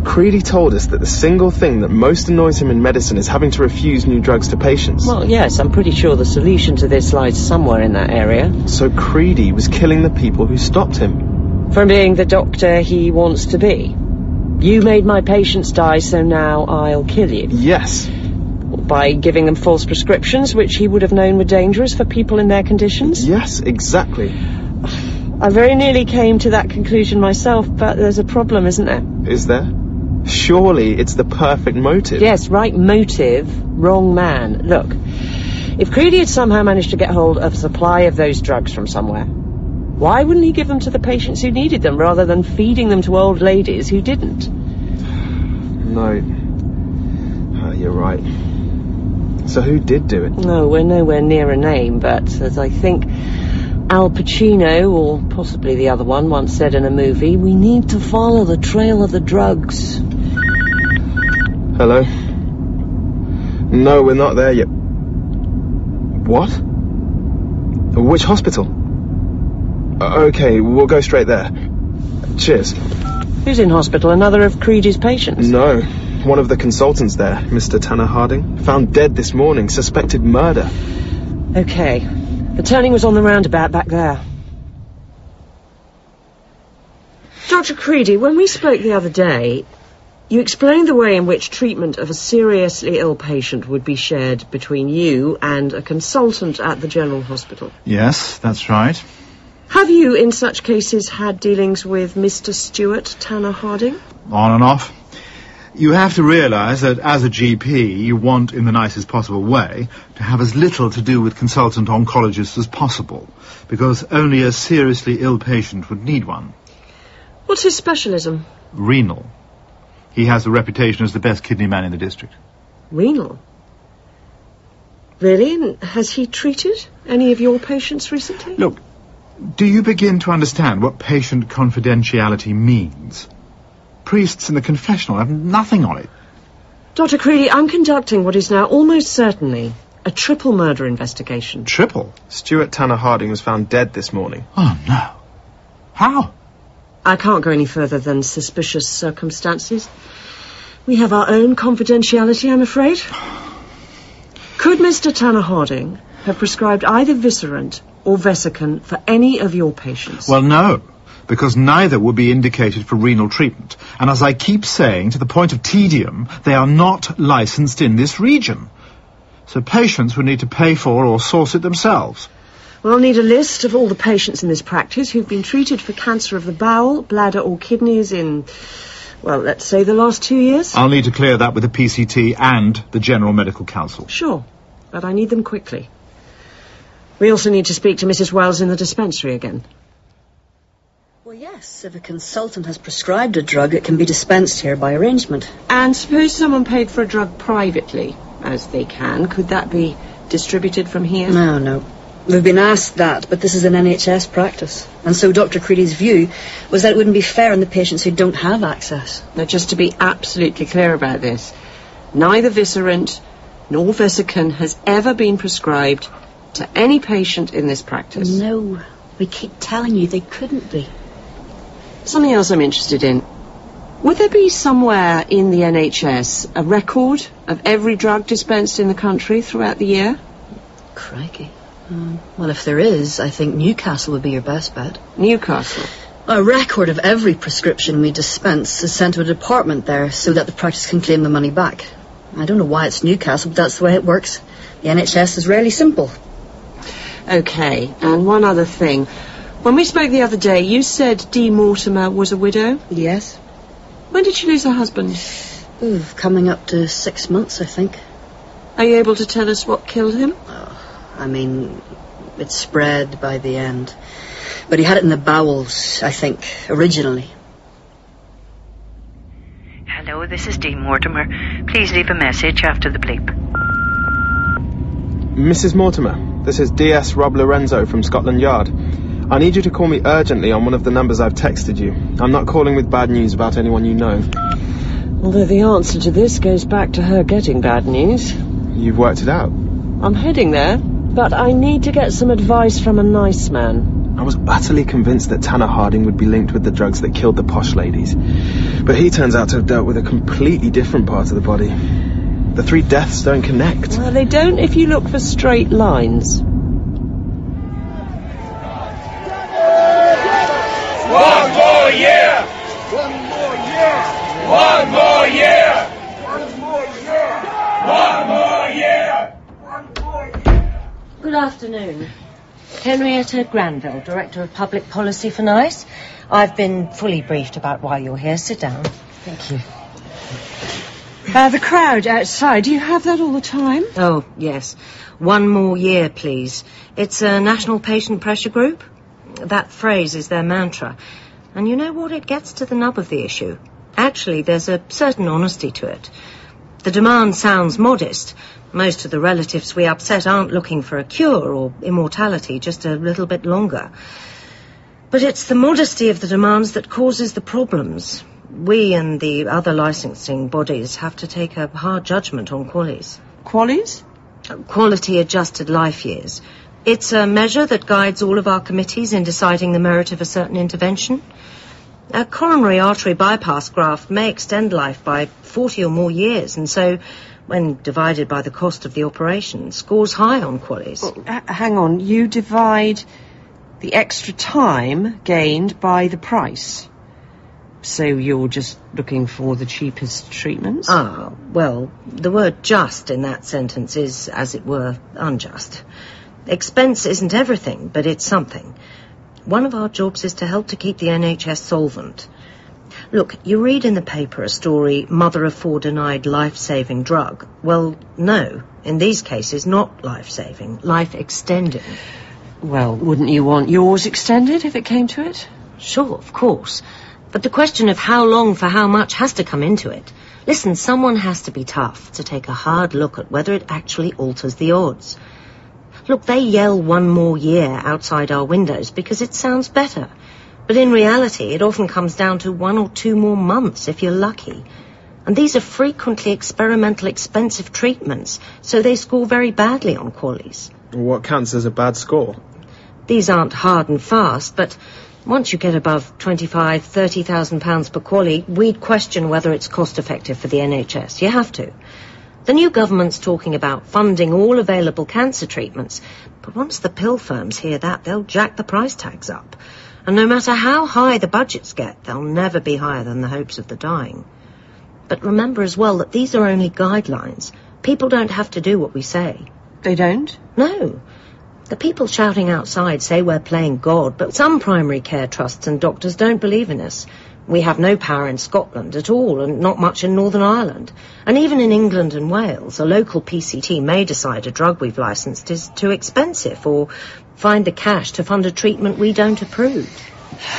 Creedy told us that the single thing that most annoys him in medicine is having to refuse new drugs to patients. Well, yes, I'm pretty sure the solution to this lies somewhere in that area. So Creedy was killing the people who stopped him. From being the doctor he wants to be. You made my patients die, so now I'll kill you. Yes. By giving them false prescriptions, which he would have known were dangerous for people in their conditions? Yes, exactly. I very nearly came to that conclusion myself, but there's a problem, isn't there? Is there? Surely it's the perfect motive. Yes, right motive, wrong man. Look, if Creedy had somehow managed to get hold of a supply of those drugs from somewhere, why wouldn't he give them to the patients who needed them rather than feeding them to old ladies who didn't? No. Ah, you're right. So who did do it? No, we're nowhere near a name, but as I think Al Pacino, or possibly the other one, once said in a movie, we need to follow the trail of the drugs. Hello? No, we're not there yet. What? Which hospital? Okay, we'll go straight there. Cheers. Who's in hospital? Another of Creedy's patients? No, one of the consultants there, Mr. Tanner Harding, found dead this morning, suspected murder. Okay. The turning was on the roundabout back there. Dr. Creedy, when we spoke the other day, you explained the way in which treatment of a seriously ill patient would be shared between you and a consultant at the General Hospital. Yes, that's right. Have you, in such cases, had dealings with Mr. Stuart Tanner Harding? On and off. You have to realise that as a GP, you want, in the nicest possible way, to have as little to do with consultant oncologists as possible, because only a seriously ill patient would need one. What's his specialism? Renal. He has a reputation as the best kidney man in the district. Renal. Really? Has he treated any of your patients recently? Look, do you begin to understand what patient confidentiality means? Priests in the confessional have nothing on it. Dr. Creedy, I'm conducting what is now almost certainly a triple murder investigation. Triple? Stuart Tanner Harding was found dead this morning. Oh, no. How? I can't go any further than suspicious circumstances. We have our own confidentiality, I'm afraid. Could Mr. Tanner Harding have prescribed either Viscerant or Vesican for any of your patients? Well, no, because neither would be indicated for renal treatment. And as I keep saying, to the point of tedium, they are not licensed in this region. So patients would need to pay for or source it themselves. Well, I'll need a list of all the patients in this practice who've been treated for cancer of the bowel, bladder or kidneys in, well, let's say the last two years. I'll need to clear that with the PCT and the General Medical Council. Sure, but I need them quickly. We also need to speak to Mrs. Wells in the dispensary again. Yes, if a consultant has prescribed a drug, it can be dispensed here by arrangement. And suppose someone paid for a drug privately, as they can, could that be distributed from here? No, no. We've been asked that, but this is an NHS practice. And so Dr. Creedy's view was that it wouldn't be fair on the patients who don't have access. Now, just to be absolutely clear about this, neither Viscerant nor Vesican has ever been prescribed to any patient in this practice. No, we keep telling you they couldn't be. Something else I'm interested in. Would there be somewhere in the NHS a record of every drug dispensed in the country throughout the year? Crikey. Um, well, if there is, I think Newcastle would be your best bet. Newcastle? A record of every prescription we dispense is sent to a department there so that the practice can claim the money back. I don't know why it's Newcastle, but that's the way it works. The NHS is rarely simple. Okay, and one other thing. When we spoke the other day, you said Dee Mortimer was a widow? Yes. When did she lose her husband? Ooh, coming up to six months, I think. Are you able to tell us what killed him? Oh, I mean, it spread by the end. But he had it in the bowels, I think, originally. Hello, this is Dean Mortimer. Please leave a message after the bleep. Mrs. Mortimer, this is DS Rob Lorenzo from Scotland Yard. I need you to call me urgently on one of the numbers I've texted you. I'm not calling with bad news about anyone you know. Although the answer to this goes back to her getting bad news. You've worked it out. I'm heading there, but I need to get some advice from a nice man. I was utterly convinced that Tanner Harding would be linked with the drugs that killed the posh ladies. But he turns out to have dealt with a completely different part of the body. The three deaths don't connect. Well, they don't if you look for straight lines. One more year! One more year! One more year! One more year! One more year! Good afternoon. Henrietta Granville, Director of Public Policy for NICE. I've been fully briefed about why you're here. Sit down. Thank you. Uh, the crowd outside, do you have that all the time? Oh, yes. One more year, please. It's a national patient pressure group. That phrase is their mantra. And you know what? It gets to the nub of the issue. Actually, there's a certain honesty to it. The demand sounds modest. Most of the relatives we upset aren't looking for a cure or immortality, just a little bit longer. But it's the modesty of the demands that causes the problems. We and the other licensing bodies have to take a hard judgment on qualies. Qualies? Quality adjusted life years. It's a measure that guides all of our committees in deciding the merit of a certain intervention. A coronary artery bypass graft may extend life by 40 or more years, and so, when divided by the cost of the operation, scores high on qualies. H- hang on, you divide the extra time gained by the price. So you're just looking for the cheapest treatments? Ah, well, the word just in that sentence is, as it were, unjust. Expense isn't everything, but it's something. One of our jobs is to help to keep the NHS solvent. Look, you read in the paper a story, mother of four denied life-saving drug. Well, no. In these cases, not life-saving, life-extending. Well, wouldn't you want yours extended if it came to it? Sure, of course. But the question of how long for how much has to come into it. Listen, someone has to be tough to take a hard look at whether it actually alters the odds. Look, they yell one more year outside our windows because it sounds better. But in reality, it often comes down to one or two more months if you're lucky. And these are frequently experimental expensive treatments, so they score very badly on qualies. What counts as a bad score? These aren't hard and fast, but once you get above twenty-five, thirty thousand pounds per quali, we'd question whether it's cost effective for the NHS. You have to. The new government's talking about funding all available cancer treatments, but once the pill firms hear that, they'll jack the price tags up. And no matter how high the budgets get, they'll never be higher than the hopes of the dying. But remember as well that these are only guidelines. People don't have to do what we say. They don't? No. The people shouting outside say we're playing God, but some primary care trusts and doctors don't believe in us. We have no power in Scotland at all, and not much in Northern Ireland. And even in England and Wales, a local PCT may decide a drug we've licensed is too expensive, or find the cash to fund a treatment we don't approve.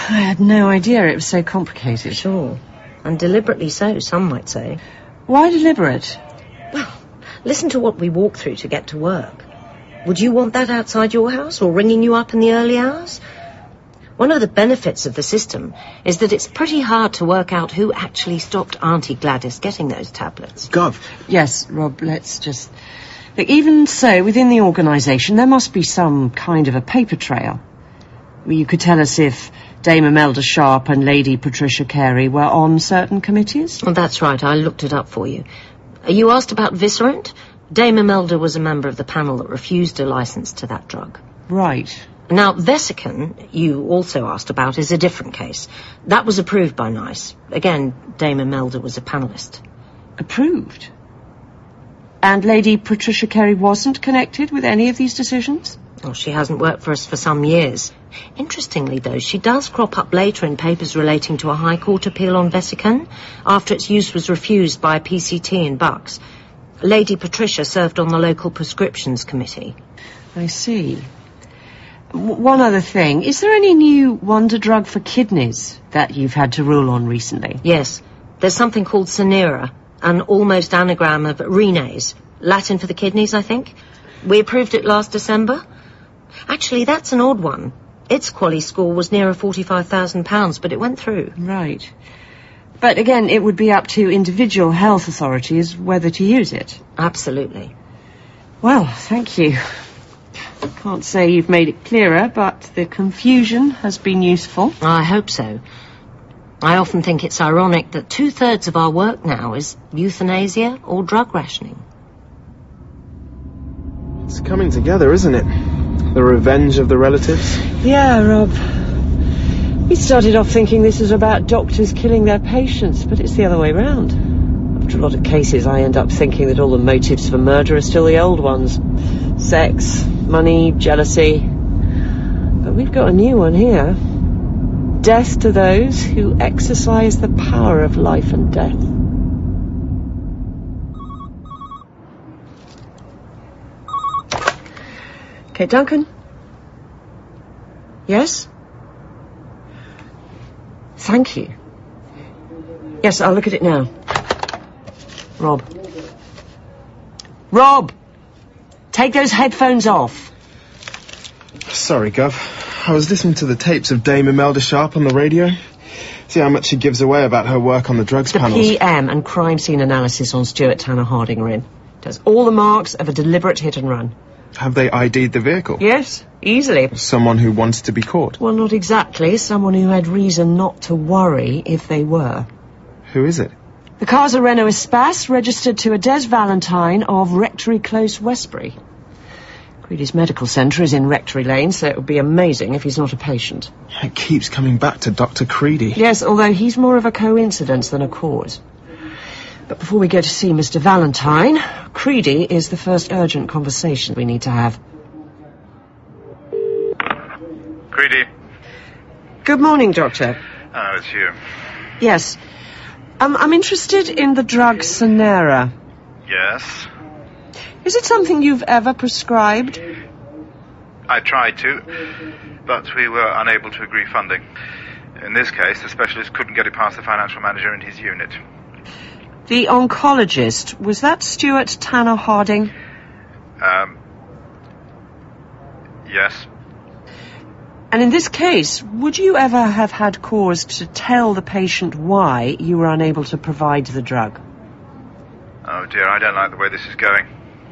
I had no idea it was so complicated. Sure. And deliberately so, some might say. Why deliberate? Well, listen to what we walk through to get to work. Would you want that outside your house or ringing you up in the early hours? One of the benefits of the system is that it's pretty hard to work out who actually stopped Auntie Gladys getting those tablets. Gov. Yes, Rob, let's just... Even so, within the organisation, there must be some kind of a paper trail. You could tell us if Dame Imelda Sharp and Lady Patricia Carey were on certain committees? Well, that's right. I looked it up for you. You asked about Viscerant? Dame Imelda was a member of the panel that refused a licence to that drug. Right. Now, Vesican, you also asked about, is a different case. That was approved by NICE. Again, Dame Imelda was a panellist. Approved? And Lady Patricia Carey wasn't connected with any of these decisions? Well, she hasn't worked for us for some years. Interestingly, though, she does crop up later in papers relating to a High Court appeal on Vesican after its use was refused by PCT in Bucks. Lady Patricia served on the local prescriptions committee. I see. One other thing. Is there any new wonder drug for kidneys that you've had to rule on recently? Yes, there's something called Sanera, an almost anagram of Renes, Latin for the kidneys, I think. We approved it last December. Actually, that's an odd one. Its quality score was nearer £45,000, but it went through. Right. But again, it would be up to individual health authorities whether to use it. Absolutely. Well, thank you. Can't say you've made it clearer, but the confusion has been useful. I hope so. I often think it's ironic that two thirds of our work now is euthanasia or drug rationing. It's coming together, isn't it? The revenge of the relatives. Yeah, Rob. We started off thinking this was about doctors killing their patients, but it's the other way round. After a lot of cases, I end up thinking that all the motives for murder are still the old ones. Sex, money, jealousy. But we've got a new one here. Death to those who exercise the power of life and death. Okay, Duncan? Yes? Thank you. Yes, I'll look at it now. Rob. Rob! Take those headphones off. Sorry, Gov. I was listening to the tapes of Dame Imelda Sharp on the radio. See how much she gives away about her work on the drugs The panels. PM and crime scene analysis on Stuart Tanner Harding are in. Does all the marks of a deliberate hit and run. Have they ID'd the vehicle? Yes, easily. Someone who wants to be caught. Well, not exactly. Someone who had reason not to worry if they were. Who is it? The car's a Renault Espace registered to a Des Valentine of Rectory Close, Westbury. Creedy's medical centre is in Rectory Lane, so it would be amazing if he's not a patient. It keeps coming back to Dr. Creedy. Yes, although he's more of a coincidence than a cause. But before we go to see Mr. Valentine, Creedy is the first urgent conversation we need to have. Creedy. Good morning, Doctor. Oh, it's you. Yes. Um, I'm interested in the drug Sonera. Yes. Is it something you've ever prescribed? I tried to, but we were unable to agree funding. In this case, the specialist couldn't get it past the financial manager in his unit. The oncologist, was that Stuart Tanner Harding? Um. Yes. And in this case, would you ever have had cause to tell the patient why you were unable to provide the drug? Oh dear, I don't like the way this is going.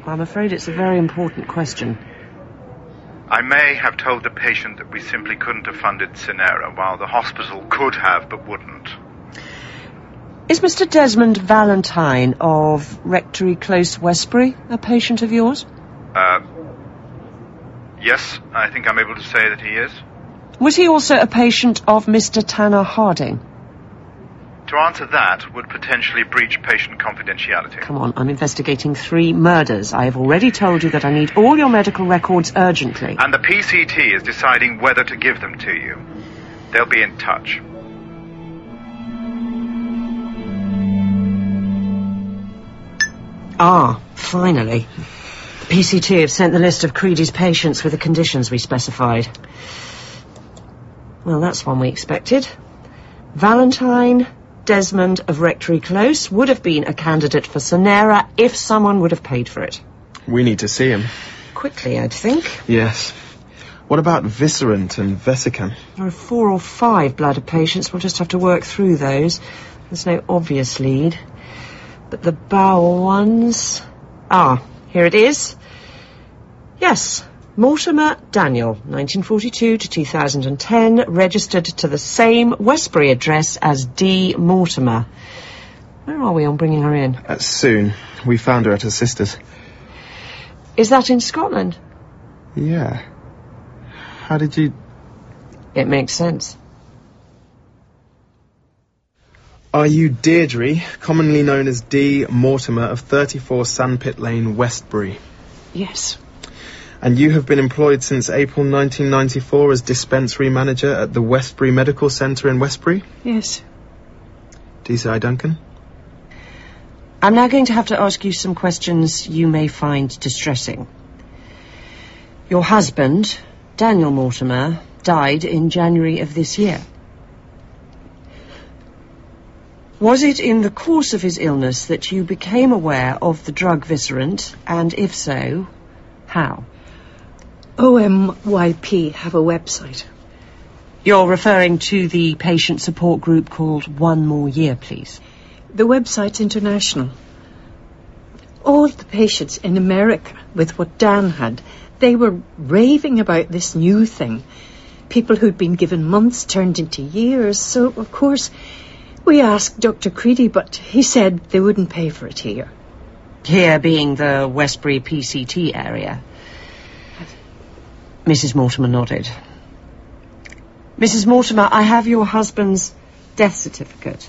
I'm afraid it's a very important question. I may have told the patient that we simply couldn't have funded Cinera, while the hospital could have but wouldn't. Is Mr. Desmond Valentine of Rectory Close, Westbury, a patient of yours? Uh. Yes, I think I'm able to say that he is. Was he also a patient of Mr. Tanner Harding? To answer that would potentially breach patient confidentiality. Come on, I'm investigating three murders. I have already told you that I need all your medical records urgently. And the PCT is deciding whether to give them to you. They'll be in touch. Ah, finally. The PCT have sent the list of Creedy's patients with the conditions we specified. Well, that's one we expected. Valentine Desmond of Rectory Close would have been a candidate for Sonera if someone would have paid for it. We need to see him. Quickly, I'd think. Yes. What about Viscerant and Vesican? There are four or five bladder patients. We'll just have to work through those. There's no obvious lead. But the bowel ones... Ah, here it is. Yes. Mortimer Daniel, 1942 to 2010, registered to the same Westbury address as D. Mortimer. Where are we on bringing her in? Uh, soon. We found her at her sister's. Is that in Scotland? Yeah. How did you... It makes sense. Are you Deirdre, commonly known as D. Mortimer of 34 Sandpit Lane, Westbury? Yes. And you have been employed since April 1994 as dispensary manager at the Westbury Medical Centre in Westbury? Yes. DCI Duncan? I'm now going to have to ask you some questions you may find distressing. Your husband, Daniel Mortimer, died in January of this year. Was it in the course of his illness that you became aware of the drug Viscerant, and if so, how? OMYP have a website. You're referring to the patient support group called One More Year, please. The website's international. All the patients in America with what Dan had, they were raving about this new thing. People who'd been given months turned into years, so of course we asked Dr. Creedy, but he said they wouldn't pay for it here. Here being the Westbury PCT area. Mrs. Mortimer nodded. Mrs. Mortimer, I have your husband's death certificate.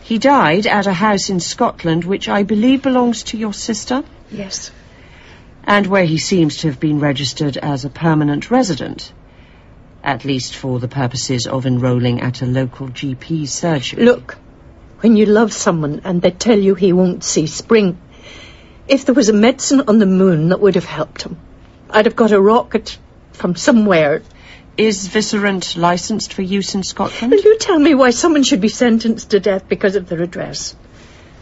He died at a house in Scotland which I believe belongs to your sister, Yes. and where he seems to have been registered as a permanent resident, at least for the purposes of enrolling at a local GP surgery. Look, when you love someone and they tell you he won't see spring, if there was a medicine on the moon that would have helped him, I'd have got a rocket from somewhere. Is Viscerant licensed for use in Scotland? Will you tell me why someone should be sentenced to death because of their address?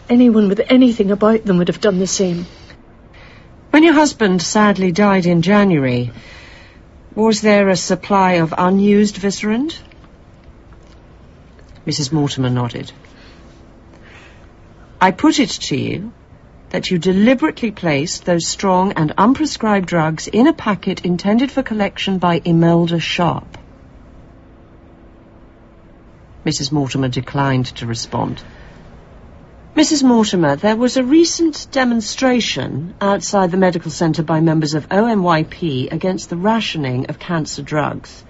Anyone with anything about them would have done the same. When your husband sadly died in January, was there a supply of unused Viscerant? Mrs. Mortimer nodded. I put it to you that you deliberately placed those strong and unprescribed drugs in a packet intended for collection by Imelda Sharp. Mrs. Mortimer declined to respond. Mrs. Mortimer, there was a recent demonstration outside the medical centre by members of OMYP against the rationing of cancer drugs.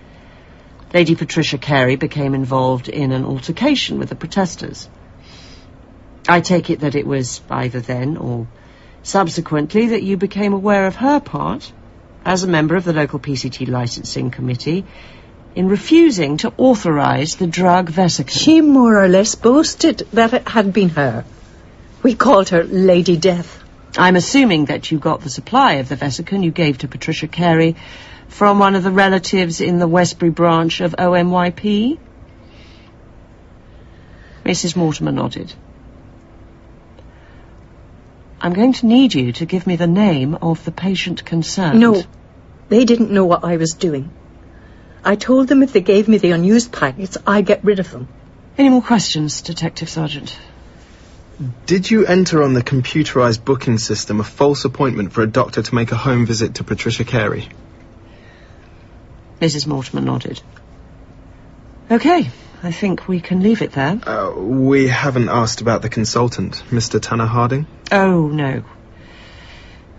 Lady Patricia Carey became involved in an altercation with the protesters. I take it that it was either then or subsequently that you became aware of her part, as a member of the local PCT licensing committee, in refusing to authorise the drug Vesican. She more or less boasted that it had been her. We called her Lady Death. I'm assuming that you got the supply of the Vesican you gave to Patricia Carey from one of the relatives in the Westbury branch of OMYP? Mrs. Mortimer nodded. I'm going to need you to give me the name of the patient concerned. No, they didn't know what I was doing. I told them if they gave me the unused packets, I'd get rid of them. Any more questions, Detective Sergeant? Did you enter on the computerized booking system a false appointment for a doctor to make a home visit to Patricia Carey? Mrs. Mortimer nodded. Okay, I think we can leave it there. Uh, we haven't asked about the consultant, Mr. Tanner Harding. Oh, no.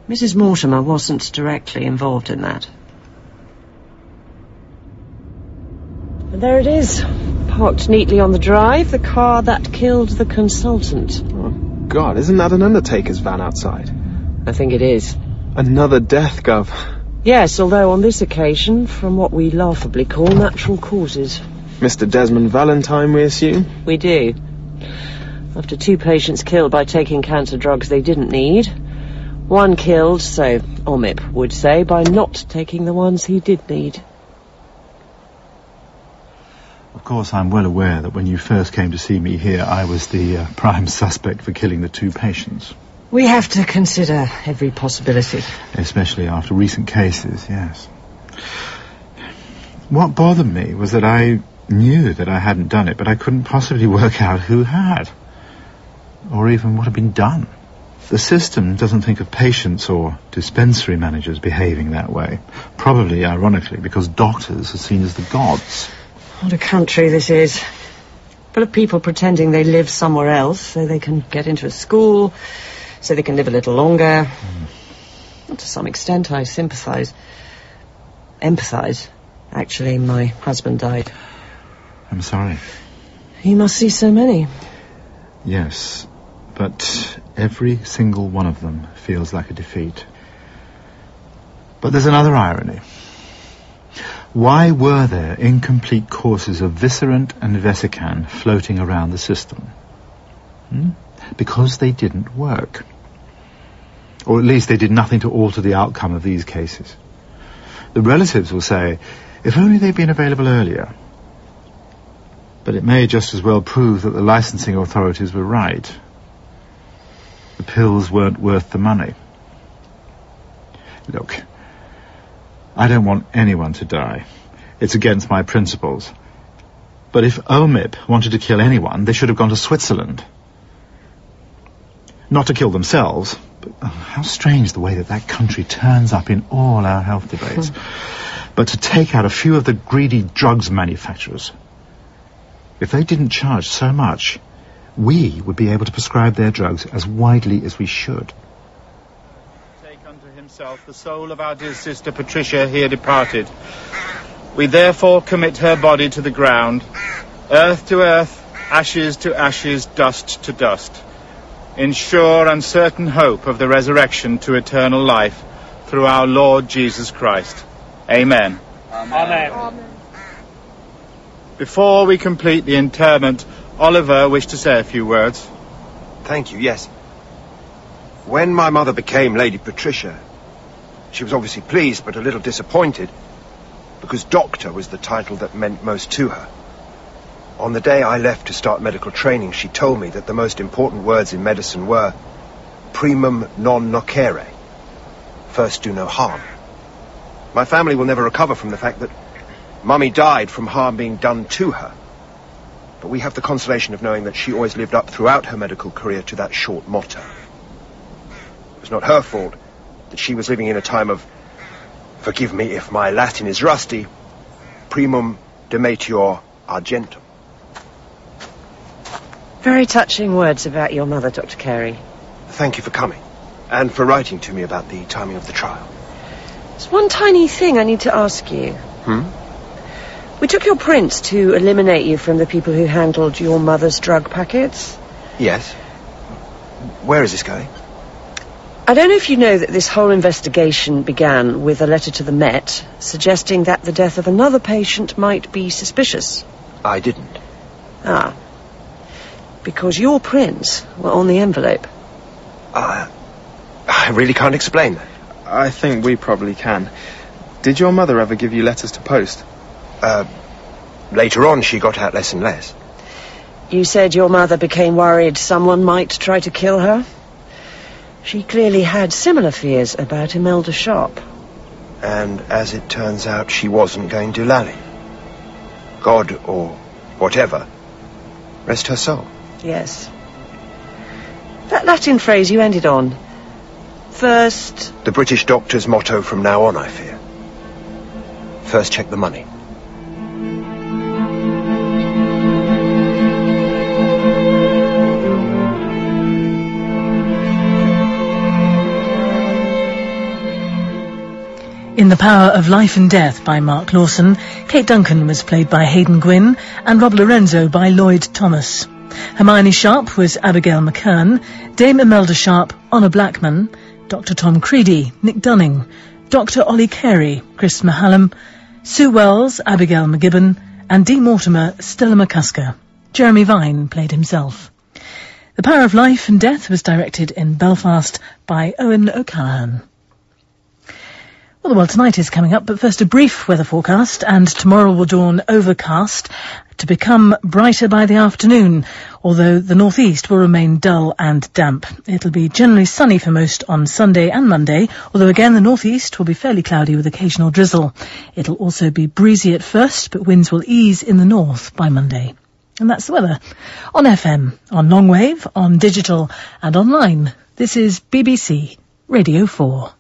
Mrs. Mortimer wasn't directly involved in that. And there it is, parked neatly on the drive, the car that killed the consultant. Oh, God, isn't that an undertaker's van outside? I think it is. Another death, Gov. Yes, although on this occasion, from what we laughably call natural causes. Mr. Desmond Valentine, we assume? We do. After two patients killed by taking cancer drugs they didn't need, one killed, so OMYP would say, by not taking the ones he did need. Of course, I'm well aware that when you first came to see me here, I was the uh, prime suspect for killing the two patients. We have to consider every possibility. Especially after recent cases, yes. What bothered me was that I knew that I hadn't done it, but I couldn't possibly work out who had. Or even what had been done. The system doesn't think of patients or dispensary managers behaving that way. Probably, ironically, because doctors are seen as the gods. What a country this is. Full of people pretending they live somewhere else so they can get into a school, so they can live a little longer. Mm. To some extent, I sympathise. Empathise. Actually, my husband died. I'm sorry. You must see so many. Yes, but every single one of them feels like a defeat. But there's another irony. Why were there incomplete courses of Viscerant and Vesican floating around the system? Hmm? Because they didn't work. Or at least they did nothing to alter the outcome of these cases. The relatives will say, if only they'd been available earlier. But it may just as well prove that the licensing authorities were right. The pills weren't worth the money. Look, I don't want anyone to die. It's against my principles. But if OMYP wanted to kill anyone, they should have gone to Switzerland. Not to kill themselves, but oh, how strange the way that that country turns up in all our health debates. but to take out a few of the greedy drugs manufacturers. If they didn't charge so much, we would be able to prescribe their drugs as widely as we should. Take unto himself the soul of our dear sister Patricia here departed. We therefore commit her body to the ground, earth to earth, ashes to ashes, dust to dust, in sure and certain hope of the resurrection to eternal life through our Lord Jesus Christ. Amen. Amen. Before we complete the interment, Oliver wished to say a few words. Thank you, yes. When my mother became Lady Patricia, she was obviously pleased but a little disappointed because doctor was the title that meant most to her. On the day I left to start medical training, she told me that the most important words in medicine were primum non nocere. First do no harm. My family will never recover from the fact that Mummy died from harm being done to her. But we have the consolation of knowing that she always lived up throughout her medical career to that short motto. It was not her fault that she was living in a time of, forgive me if my Latin is rusty, primum demetior argentum. Very touching words about your mother, Dr. Carey. Thank you for coming, and for writing to me about the timing of the trial. There's one tiny thing I need to ask you. Hmm? We took your prints to eliminate you from the people who handled your mother's drug packets. Yes. Where is this going? I don't know if you know that this whole investigation began with a letter to the Met suggesting that the death of another patient might be suspicious. I didn't. Ah. Because your prints were on the envelope. Uh, I really can't explain that. I think we probably can. Did your mother ever give you letters to post? Uh, later on, she got out less and less. You said your mother became worried someone might try to kill her. She clearly had similar fears about Imelda Sharp. And as it turns out, she wasn't going to Lally. God, or whatever, rest her soul. Yes. That Latin phrase you ended on. First, The British doctor's motto from now on, I fear. First check the money. In The Power of Life and Death by Mark Lawson, Kate Duncan was played by Haydn Gwynne and Rob Lorenzo by Lloyd Thomas. Hermione Sharp was Abigail McKern, Dame Imelda Sharp, Honor Blackman, Dr. Tom Creedy, Nick Dunning, Dr. Ollie Carey, Chris McHallem, Sue Wells, Abigail McGibbon, and Dee Mortimer, Stella McCusker. Jeremy Vine played himself. The Power of Life and Death was directed in Belfast by Eoin O'Callaghan. Well, the world tonight is coming up, but first a brief weather forecast, and tomorrow will dawn overcast to become brighter by the afternoon, although the northeast will remain dull and damp. It'll be generally sunny for most on Sunday and Monday, although again the northeast will be fairly cloudy with occasional drizzle. It'll also be breezy at first, but winds will ease in the north by Monday. And that's the weather. On FM, on long wave, on digital, and online. This is BBC Radio 4.